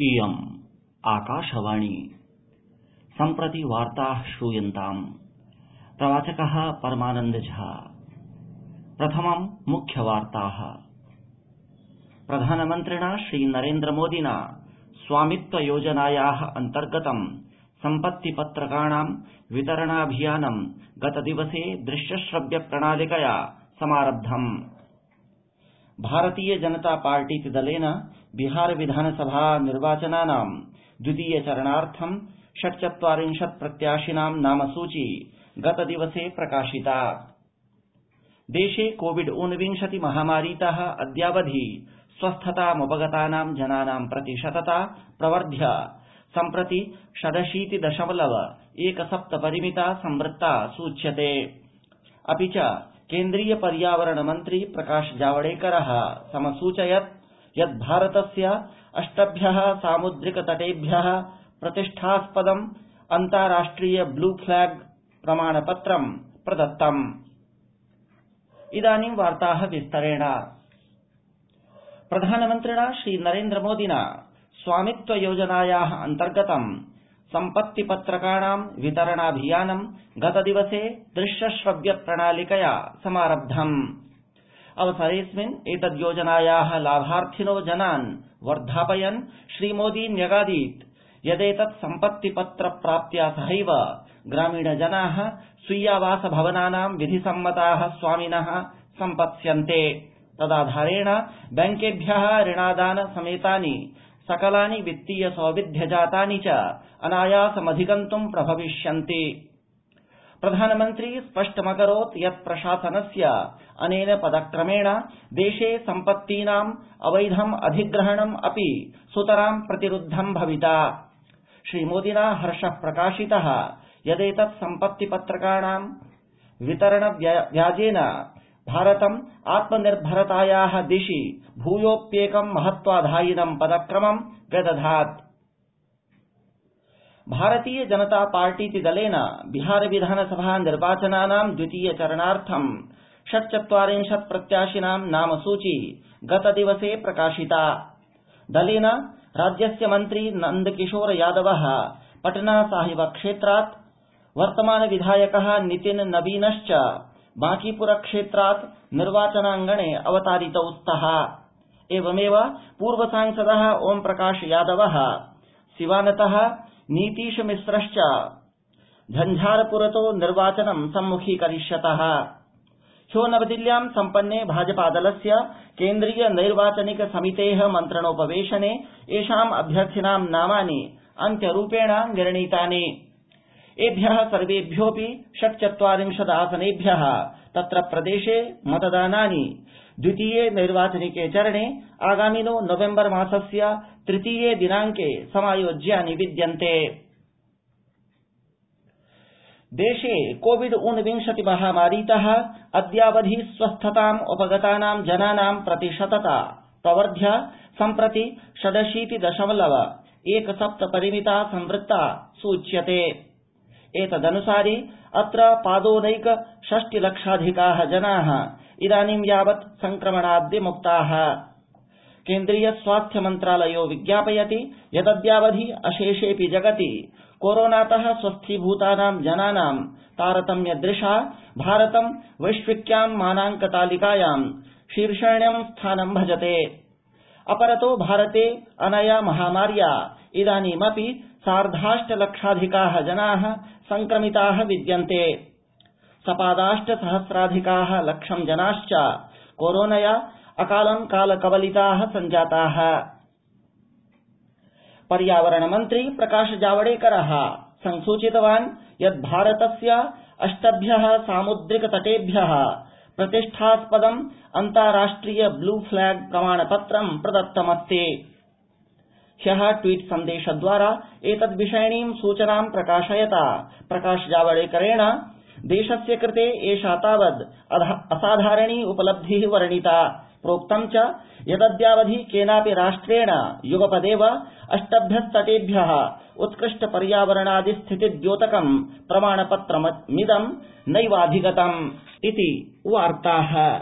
इयम्। आकाशवाणी। सम्प्रति वार्ताः श्रूयन्ताम्। प्रवाचकः परमानन्द झा। प्रथमम् मुख्यवार्ताः प्रधानमन्त्रिणा श्रीनरेन्द्र मोदिना स्वामित्व योजनायाः अन्तर्गतं संपत्ति पत्रकाणां वितरणाभियानं गतदिवसे दृश्य श्रव्य प्रणालिकया समारब्धम्। भारतीय जनता पार्टीति दलेन बिहार विधानसभा निर्वाचनानां द्वितीय चरणार्थं षट्चत्वारिंशत् प्रत्याशिनां नामसूची गतदिवसे प्रकाशिता। देशे कोविड ऊनविंशति महामारीतः अद्यावधि स्वस्थतामुपगतानां जनानां प्रतिशतता प्रवर्ध्य। सम्प्रति षडशीति दशमलव एक सप्त परिमिता संवृत्ता सूच्यते। अपि च केंद्रीय पर्यावरण मन्त्री प्रकाश जावडेकरः समसूचयत् यत् भारतस्य अष्टभ्यः सामुद्रिक तटेभ्यः प्रतिष्ठास्पदम् अन्ताराष्ट्रिय ब्लू फ्लैग प्रमाणपत्रं प्रदत्तम्। प्रधानमन्त्रिणा श्रीनरेन्द्र मोदिना स्वामित्व योजनायाः अन्तर्गतं संपत्ति पत्रकाणां वितरणाभियानं गतदिवसे दृश्य श्रव्य प्रणालिकया समारब्धम्। अवसरेऽस्मिन् एतद्योजनायाः लाभार्थिनो जनान् वर्धापयन् श्रीमोदी न्यगादीत्। यदेतत् संपत्ति पत्र प्राप्त्या सहैव ग्रामीण जनाः स्वीयावास भवनानां विधिसम्मताः स्वामिनः सम्पत्स्यन्ते। तदाधारेण बैंकेभ्यः ऋणादान समेतानि सकलानि वित्तीय सौविध्य जातानि च अनायासमधिगन्तुं प्रभविष्यन्ति। प्रधानमन्त्री स्पष्टमकरोत् यत् प्रशासनस्य अनेन पदक्रमेण देशे सम्पत्तीनाम् अवैधम् अधिग्रहणम् अपि सुतरां प्रतिरुद्धं भविता। श्रीमोदिना हर्षः प्रकाशितः। यदेतत् सम्पत्ति पत्रकाणां वितरण व्याजेन भारतम् आत्मनिर्भरतायाः दिशि भूयोप्येकं महत्वाधायिनं पदक्रमं व्यदधात् भारतीय जनता पार्टीति दलेन बिहार विधानसभा निर्वाचनानां द्वितीय चरणार्थं षट्चत्वारिंशत् प्रत्याशिनां नामसूची गतदिवसे प्रकाशिता। दलेन राज्यस्य मन्त्री नन्दकिशोर यादवः पटना साहिब क्षेत्रात्, वर्तमान विधायकः नितिन नवीनश्च बांकीपुर क्षेत्रात् निर्वाचनाङ्गणे अवतारितौ स्तः एवमेव पूर्व सांसदः ओम् प्रकाश यादवः, सिवानतः नीतीश मिश्रश्च झञ्झारपुरतो निर्वाचनं सम्मुखीकरिष्यतः। ह्यो नवदिल्ल्यां सम्पन्ने भाजपादलस्य केन्द्रीय नैर्वाचनिक समितेः मन्त्रणोपवेशने एषाम् अभ्यर्थिनां नामानि अन्त्यरूपेण निर्णीतानि। एभ्यः सर्वेभ्योऽपि षट्चत्वारिंशदासनेभ्यः तत्र प्रदेशे मतदानानि द्वितीये नैर्वाचनिके चरणे आगामिनो नवेम्बर मासस्य तृतीये दिनाङ्के समायोज्यानि विद्यन्ते। देशे कोविड ऊनविंशति महामारीतः अद्यावधि स्वस्थताम् उपगतानां जनानां प्रतिशतता प्रवर्ध्य सम्प्रति षडशीति दशमलव एक सप्त परिमिता संवृत्ता सूच्यते। एतदनुसारि अत्र पादोनैक षष्टि लक्षाधिकाः जनाः इदानीं यावत् संक्रमणाद् विमुक्ताः केंद्रीय स्वास्थ्य मन्त्रालयो विज्ञापयति यदद्यावधि अशेषेऽपि जगति। कोरोनातः स्वस्थीभूतानां जनानां तारतम्यदृशा भारतं वैश्विक्यां मानाङ्क तालिकायां शीर्षण्यां स्थानं भजते। अपरतो भारते अनया महामार्या। इदानीमपि सार्धाष्ट लक्षाधिकाः जनाः संक्रमिताः विद्यन्ते। सपादाष्ट सहस्राधिकाः लक्षं जनाश्च कोरोनया अकालं कालकवलिताः सञ्जाताः। पर्यावरण मन्त्री प्रकाश जावडेकरः संसूचितवान् यत् भारतस्य अष्टभ्यः सामुद्रिक तटेभ्यः प्रतिष्ठास्पदम् अन्ताराष्ट्रिय ब्लू फ्लैग प्रमाणपत्रं प्रदत्तमस्ति। ह्यः ट्वीट् सन्देशद्वारा एतद्विषयणीं सूचनां प्रकाशयता। प्रकाश जावडेकरेण देशस्य कृते एषा तावद् असाधारणी उपलब्धि वर्णिता। प्रोक्तं च यदद्यावधि केनापि राष्ट्रेण युगपदेव अष्टभ्यस्तटेभ्यः उत्कृष्ट पर्यावरणादि स्थिति द्योतकं प्रमाणपत्रमिदं नैवाधिगतम् इति वार्ताः।